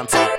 dancer.